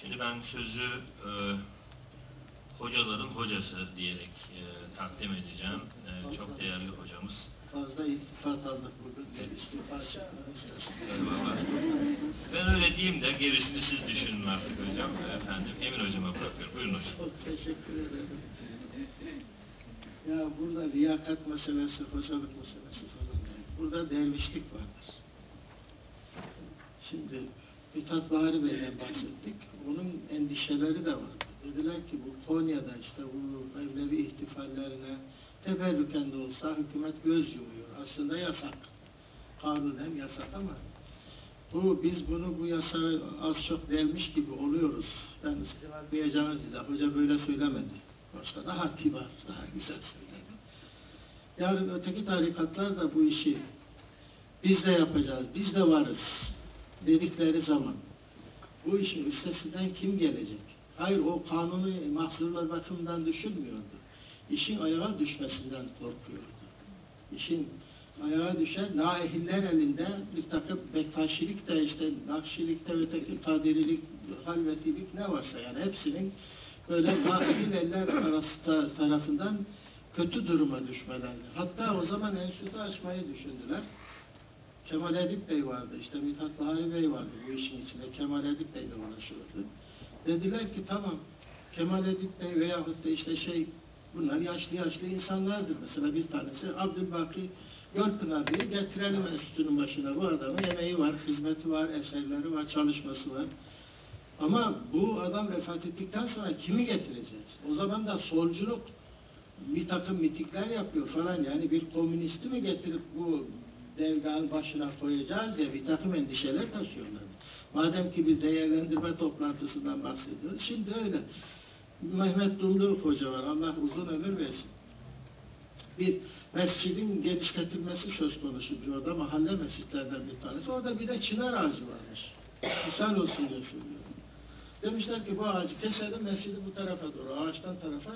Şimdi ben sözü e, hocaların hocası diyerek e, takdim edeceğim. E, çok değerli hocamız. Fazla iltifat aldık bugün. Eyvallah. Ben öyle diyeyim de gerisini siz düşünün artık hocam. Efendim Emin hocama bırakıyorum. Buyurun hocam. Çok teşekkür ederim. Ya burada liyakat meselesi, hocalık meselesi falan. Burada dervişlik vardır. Şimdi Mithat Bahri Bey'den bahsettik. Onun endişeleri de var. Dediler ki bu Konya'da işte bu Mevlevi ihtifallerine teberrüken de olsa hükümet göz yumuyor. Aslında yasak. Kanunen yasak ama bu biz bunu bu yasağı az çok delmiş gibi oluyoruz. Ben sıkılamayacağınız size. Hoca böyle söylemedi. Başka daha kibar, daha güzel söyledi. Yarın öteki tarikatlar da bu işi biz de yapacağız, biz de varız dedikleri zaman bu işin üstesinden kim gelecek? Hayır o kanunu mahzurlar bakımından düşünmüyordu. İşin ayağa düşmesinden korkuyordu. İşin ayağa düşer, naehiller elinde bir takım bektaşilik de işte nakşilik de öteki kadirilik, halvetilik ne varsa yani hepsinin böyle naehil eller arası ta- tarafından kötü duruma düşmeleri. Hatta o zaman enstitü açmayı düşündüler. Kemal Edip Bey vardı, işte Mithat Bahari Bey vardı bu işin içinde. Kemal Edip Bey de uğraşıyordu. Dediler ki tamam, Kemal Edip Bey veyahut da işte şey, bunlar yaşlı yaşlı insanlardır. Mesela bir tanesi Abdülbaki Gölpınar diye getirelim enstitünün başına. Bu adamın emeği var, hizmeti var, eserleri var, çalışması var. Ama bu adam vefat ettikten sonra kimi getireceğiz? O zaman da solculuk bir takım mitikler yapıyor falan. Yani bir komünisti mi getirip bu dergahın başına koyacağız diye bir takım endişeler taşıyorlar. Madem ki bir değerlendirme toplantısından bahsediyoruz. Şimdi öyle. Mehmet Dumduruk Hoca var. Allah uzun ömür versin. Bir mescidin genişletilmesi söz konusu orada mahalle mescitlerden bir tanesi. Orada bir de çınar ağacı varmış. Misal olsun diye söylüyorum. Demişler ki bu ağacı keselim mescidi bu tarafa doğru ağaçtan tarafa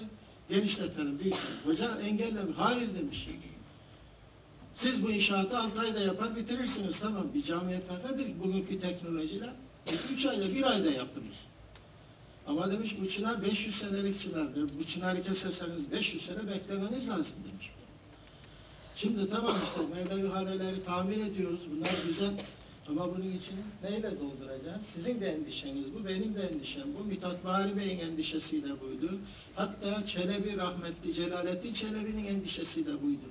genişletelim. Büyük. Hoca engellemiş. Hayır demiş. Siz bu inşaatı 6 ayda yapar bitirirsiniz tamam. Bir cami yapar nedir ki bugünkü teknolojiyle? 3 ayda bir ayda yapınız. Ama demiş bu çınar 500 senelik çınardır. Bu çınarı keserseniz 500 sene beklemeniz lazım demiş. Şimdi tamam işte Mevlevi haneleri tamir ediyoruz. Bunlar güzel. Ama bunun için neyle dolduracağız? Sizin de endişeniz bu, benim de endişem bu. Mithat Bahri Bey'in endişesi de buydu. Hatta Çelebi rahmetli Celalettin Çelebi'nin endişesi de buydu.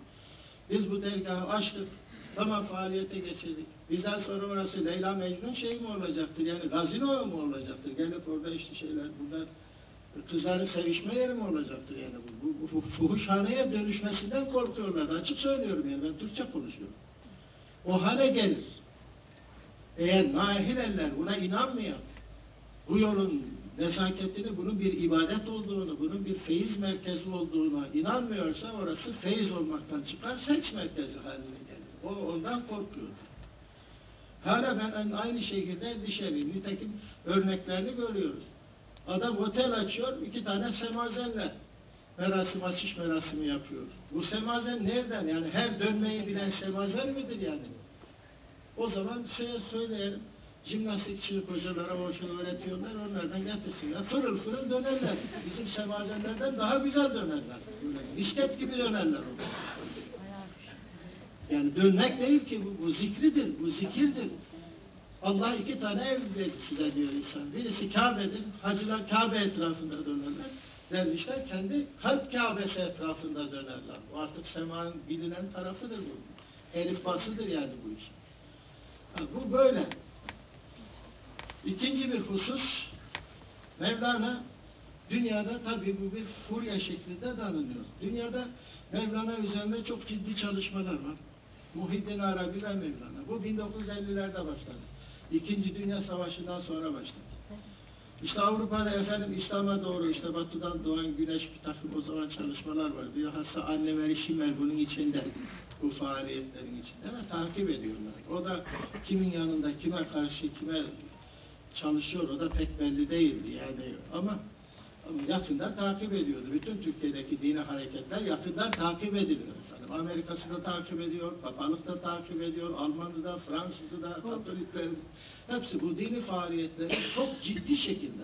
Biz bu dergahı açtık. Tamam faaliyete geçirdik. Bizden sonra orası Leyla Mecnun şey mi olacaktır? Yani gazino mu olacaktır? Gelip orada işte şeyler bunlar kızların sevişme yeri mi olacaktır yani bu, bu, bu fuhuşhaneye dönüşmesinden korkuyorlar. Açık söylüyorum yani ben Türkçe konuşuyorum. O hale gelir. Eğer naehil eller buna inanmayan, bu yolun nezaketini, bunun bir ibadet olduğunu, bunun bir feyiz merkezi olduğuna inanmıyorsa orası feyiz olmaktan çıkar, seks merkezi haline gelir. O ondan korkuyor. Hala aynı şekilde endişeliyim. Nitekim örneklerini görüyoruz. Adam otel açıyor, iki tane semazenle merasim, açış merasimi yapıyor. Bu semazen nereden? Yani her dönmeyi bilen semazen midir yani? O zaman şeye söyleyelim, jimnastikçi hocalara o şey öğretiyorlar, onlardan getirsinler. Fırıl fırıl dönerler. Bizim semazenlerden daha güzel dönerler. Böyle misket gibi dönerler o. Yani dönmek değil ki bu, bu zikridir, bu zikirdir. Allah iki tane ev verdi size diyor insan. Birisi Kabe'dir, hacılar Kabe etrafında dönerler. Dervişler kendi kalp Kabe'si etrafında dönerler. Bu artık semanın bilinen tarafıdır bu. Elif basıdır yani bu iş. Ha, bu böyle. İkinci bir husus, Mevlana dünyada tabii bu bir furya şeklinde tanınıyor. Dünyada Mevlana üzerinde çok ciddi çalışmalar var. Muhyiddin Arabi ve Mevlana. Bu 1950'lerde başladı. İkinci Dünya Savaşı'ndan sonra başladı. İşte Avrupa'da efendim İslam'a doğru işte batıdan doğan güneş bir takım o zaman çalışmalar var. Bilhassa Anne Mary Schimmel bunun içinde bu faaliyetlerin içinde ve takip ediyorlar. O da kimin yanında kime karşı kime çalışıyor o da pek belli değildi yani ama ama yakından takip ediyordu. Bütün Türkiye'deki dini hareketler yakından takip ediliyor efendim. Amerika'sı da takip ediyor, Papalık da takip ediyor, Almanı da, Fransızı da, Katolikleri hepsi bu dini faaliyetleri çok ciddi şekilde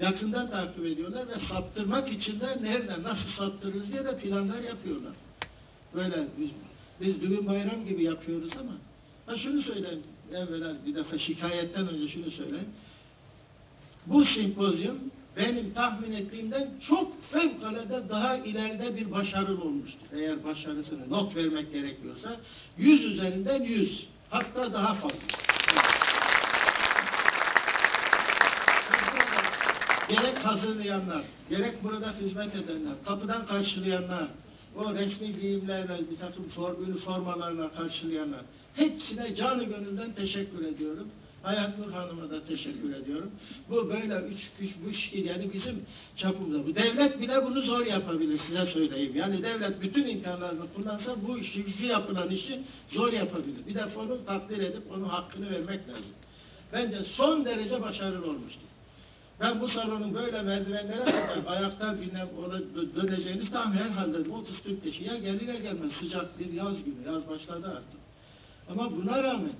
yakından takip ediyorlar ve saptırmak için de nereden, nasıl saptırırız diye de planlar yapıyorlar. Böyle biz, biz düğün bayram gibi yapıyoruz ama ha şunu söyleyeyim, evvela bir defa şikayetten önce şunu söyleyeyim. Bu sempozyum benim tahmin ettiğimden çok fevkalade daha ileride bir başarılı olmuştur. Eğer başarısını not vermek gerekiyorsa 100 üzerinden 100 hatta daha fazla. Gerek hazırlayanlar, gerek burada hizmet edenler, kapıdan karşılayanlar, o resmi giyimlerle, bir takım form, üniformalarla karşılayanlar, hepsine canı gönülden teşekkür ediyorum. Hayat Nur Hanım'a da teşekkür ediyorum. Bu böyle üç güç bu iş değil. Yani bizim çapımızda. Bu devlet bile bunu zor yapabilir size söyleyeyim. Yani devlet bütün imkanlarını kullansa bu işi, şu yapılan işi zor yapabilir. Bir de onu takdir edip onun hakkını vermek lazım. Bence son derece başarılı olmuştur. Ben bu salonun böyle merdivenlere kadar ayakta bilmem döneceğiniz tam herhalde 30-40 kişi ya gelir ya gelmez sıcak bir yaz günü. Yaz başladı artık. Ama buna rağmen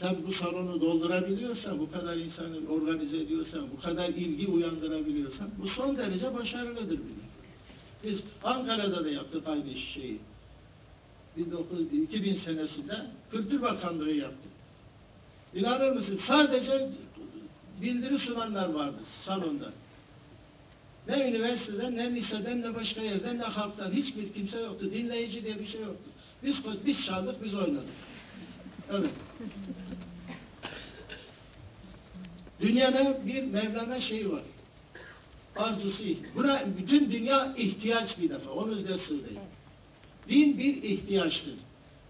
sen bu salonu doldurabiliyorsan, bu kadar insanı organize ediyorsan, bu kadar ilgi uyandırabiliyorsan bu son derece başarılıdır bile. Biz Ankara'da da yaptık aynı şeyi. 19, 2000 senesinde Kültür Bakanlığı yaptık. İnanır mısın? Sadece bildiri sunanlar vardı salonda. Ne üniversiteden, ne liseden, ne başka yerden, ne halktan hiçbir kimse yoktu. Dinleyici diye bir şey yoktu. Biz biz çaldık, biz oynadık. Evet. Dünyada bir Mevlana şeyi var. Arzusu. Buna bütün dünya ihtiyaç bir defa. Onu da söyleyeyim. Din bir ihtiyaçtır.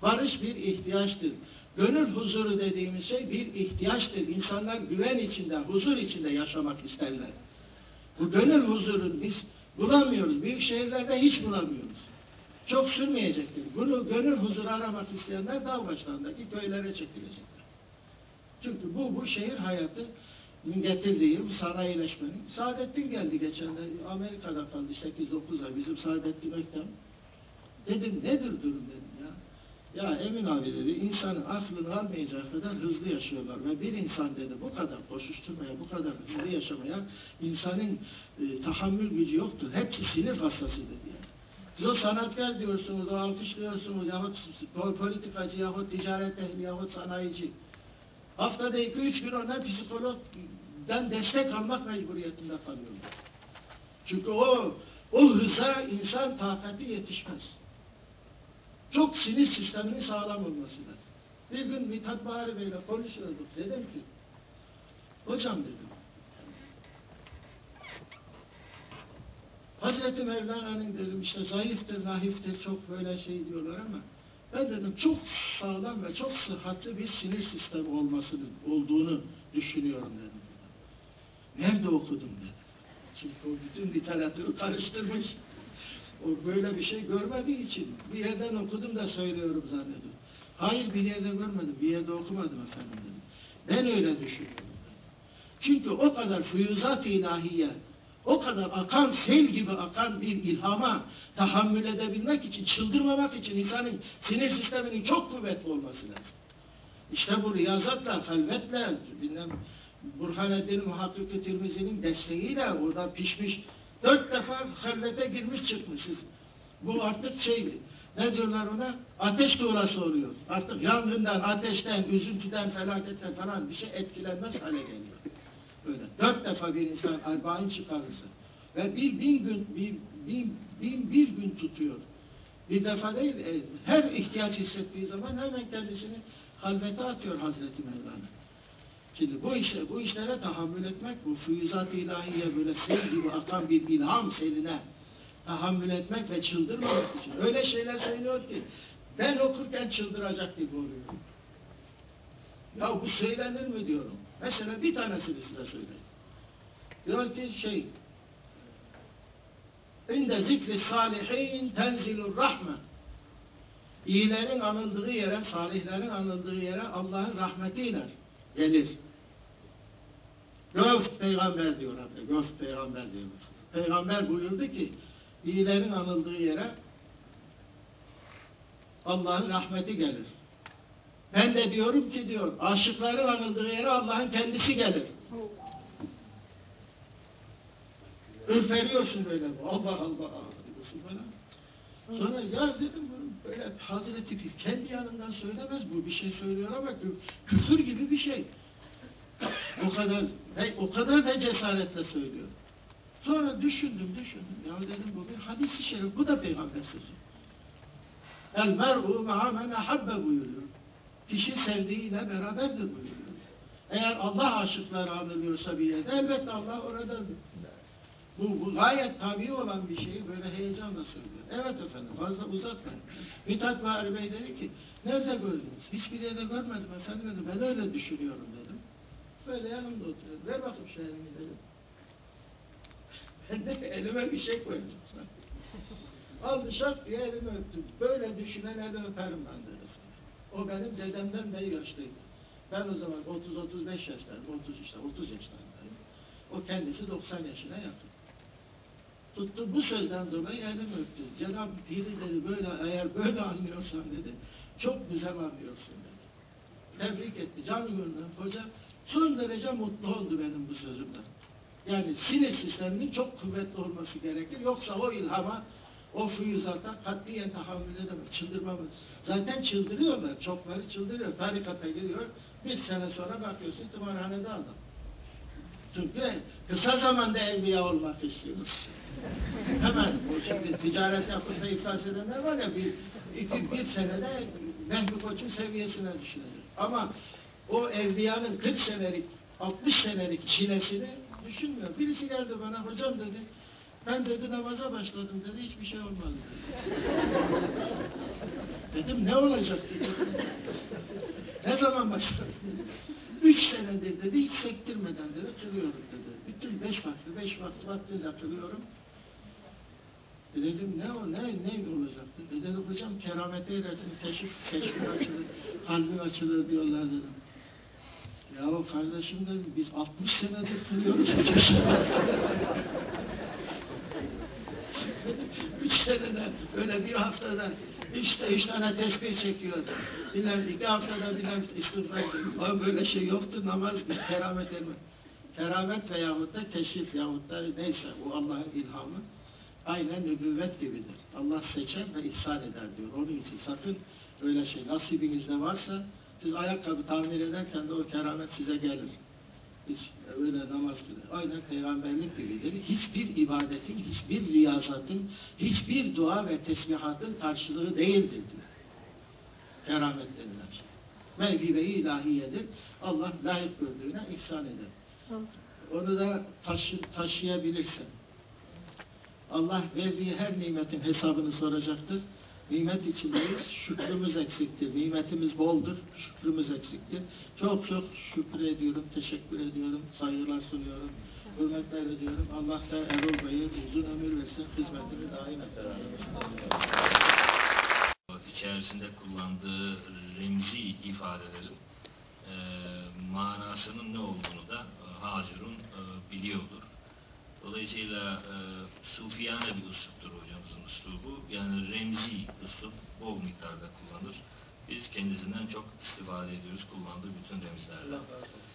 Barış bir ihtiyaçtır. Gönül huzuru dediğimiz şey bir ihtiyaçtır. İnsanlar güven içinde, huzur içinde yaşamak isterler. Bu gönül huzurunu biz bulamıyoruz. Büyük şehirlerde hiç bulamıyoruz. Çok sürmeyecektir. Bunu gönül huzuru aramak isteyenler dağ başlarındaki köylere çekilecekler. Çünkü bu bu şehir hayatı getirdiği bu sanayileşmenin. Saadettin geldi geçen de Amerika'da kaldı 8-9 ay bizim Saadettin Öktem. Dedim nedir durum dedim ya. Ya Emin abi dedi insanın aklını almayacak kadar hızlı yaşıyorlar ve bir insan dedi bu kadar koşuşturmaya, bu kadar hızlı yaşamaya insanın e, tahammül gücü yoktur. Hepsi sinir hastası dedi yani. Siz o sanatkar diyorsunuz, o alkışlıyorsunuz yahut politikacı yahut ticaret ehli yahut sanayici. Haftada iki üç gün onlar psikologdan destek almak mecburiyetinde kalıyorlar. Çünkü o o hıza insan takati yetişmez. Çok sinir sisteminin sağlam olması lazım. Bir gün Mithat Bahari Bey'le konuşuyorduk. Dedim ki, hocam dedim, Hazreti Mevlana'nın dedim işte zayıftır, nahiftir, çok böyle şey diyorlar ama ben dedim çok sağlam ve çok sıhhatli bir sinir sistemi olmasını, olduğunu düşünüyorum dedim. Nerede okudum dedim. Çünkü o bütün literatürü karıştırmış. O böyle bir şey görmediği için bir yerden okudum da söylüyorum zannediyorum. Hayır bir yerde görmedim, bir yerde okumadım efendim dedim. Ben öyle düşünüyorum. Çünkü o kadar füyüzat-ı ilahiye, o kadar akan, sel gibi akan bir ilhama tahammül edebilmek için, çıldırmamak için insanın sinir sisteminin çok kuvvetli olması lazım. İşte bu riyazatla, halvetle, bilmem, Burhaneddin Muhakkik-i Tirmizi'nin desteğiyle orada pişmiş, dört defa halvete girmiş çıkmışız. Bu artık şey, ne diyorlar ona? Ateş tuğlası oluyor. Artık yangından, ateşten, üzüntüden, felaketten falan bir şey etkilenmez hale geliyor. Öyle. Dört defa bir insan arbain çıkarırsa ve bir bin gün, bir, bin, bin bir gün tutuyor. Bir defa değil, e, her ihtiyaç hissettiği zaman hemen kendisini halvete atıyor Hazreti Mevlana. Şimdi bu işe, bu işlere tahammül etmek, bu füyüzat-ı ilahiye böyle sel gibi akan bir ilham seline tahammül etmek ve çıldırmamak için. Öyle şeyler söylüyor ki ben okurken çıldıracak gibi oluyorum. Ya bu söylenir mi diyorum. Mesela bir tanesini size söyleyeyim. Diyor ki şey İnde zikri salihin tenzilur rahme. İyilerin anıldığı yere, salihlerin anıldığı yere Allah'ın rahmeti iner, gelir. Göft peygamber diyor abi, göft peygamber diyor. Peygamber buyurdu ki, iyilerin anıldığı yere Allah'ın rahmeti gelir. Ben de diyorum ki diyor, aşıkların anıldığı yere Allah'ın kendisi gelir. ürperiyorsun böyle. Allah Allah diyorsun falan. Sonra ya dedim bu böyle Hazreti Pir kendi yanından söylemez bu bir şey söylüyor ama kü- küfür gibi bir şey. O kadar ve o kadar da cesaretle söylüyor. Sonra düşündüm düşündüm. Ya dedim bu bir hadis-i şerif. Bu da peygamber sözü. El mer'u ma'a men ahabbe buyuruyor. Kişi sevdiğiyle beraberdir buyuruyor. Eğer Allah aşıkları anılıyorsa bir yerde elbette Allah oradadır. Bu, bu gayet tabii olan bir şeyi böyle heyecanla söylüyor. Evet efendim fazla uzatmayın. Mithat Bahri Bey dedi ki nerede gördünüz? Hiçbir yerde görmedim efendim dedi. Ben öyle düşünüyorum dedim. Böyle yanımda oturuyor. Ver bakayım şu elini dedim. Ben de elime bir şey koyacağım. Aldı şak diye elimi öptüm. Böyle düşünen eli öperim ben dedi. O benim dedemden de yaşlıydı. Ben o zaman 30-35 yaşlarım, 30 işte 30 yaşlarındayım. O kendisi 90 yaşına yakın. Tuttu bu sözden dolayı elimi öptü. Cenab-ı Piri dedi böyle eğer böyle anlıyorsan dedi çok güzel anlıyorsun dedi. Tebrik etti. Canı gönülden hoca son derece mutlu oldu benim bu sözümden. Yani sinir sisteminin çok kuvvetli olması gerekir. Yoksa o ilhama, o füyüzata katiyen tahammül edemez. Çıldırmamız. Zaten çıldırıyorlar. Çokları çıldırıyor. Tarikata giriyor. Bir sene sonra bakıyorsun tımarhanede adam. Çünkü kısa zamanda evliya olmak istiyoruz. Hemen bu şimdi ticaret yapıp da iflas edenler var ya bir, iki, bir senede Mehmet Koç'un seviyesine düşünecek. Ama o evliyanın 40 senelik, 60 senelik çilesini düşünmüyor. Birisi geldi bana hocam dedi ben dedi namaza başladım dedi hiçbir şey olmadı dedi. Dedim ne olacak dedim. Ne zaman başladın? Üç senedir dedi hiç sektirmeden dedi kılıyorum dedi. Bütün beş vakti, beş vakti vaktiyle kılıyorum. E dedim ne o ne ne olacaktı? E dedi hocam keramete erersin, keşif, keşfin açılır, kalbin açılır diyorlar dedim. Ya kardeşim dedim biz 60 senedir kılıyoruz hiçbir şey Üç senede öyle bir haftada işte üç tane tesbih çekiyor. Bilmem iki haftada bilmem istiğfar ediyor. Böyle şey yoktu namaz keramet elme. Keramet veyahut da keşif yahut da neyse o Allah'ın ilhamı aynen nübüvvet gibidir. Allah seçer ve ihsan eder diyor. Onun için sakın öyle şey nasibinizde varsa siz ayakkabı tamir ederken de o keramet size gelir. Hiç öyle namaz kılır. Aynen peygamberlik gibidir. Hiçbir ibadetin, hiçbir riyazatın, hiçbir dua ve tesbihatın karşılığı değildir diyor. Keramet denilen şey. Mevhibe-i ilahiyedir. Allah layık gördüğüne ihsan eder. Onu da taşı, taşıyabilirsen. Allah verdiği her nimetin hesabını soracaktır. Nimet içindeyiz, şükrümüz eksiktir. Nimetimiz boldur, şükrümüz eksiktir. Çok çok şükür ediyorum, teşekkür ediyorum, saygılar sunuyorum, hürmetler ediyorum. Allah da Erol Bey'e uzun ömür versin, hizmetini daim etsin. içerisinde kullandığı remzi ifadelerin e, manasının ne olduğunu da e, Hazirun e, biliyordur. Dolayısıyla e, sufiyane bir üsluptur hocamızın üslubu. Yani remzi üslup bol miktarda kullanır. Biz kendisinden çok istifade ediyoruz kullandığı bütün olsun.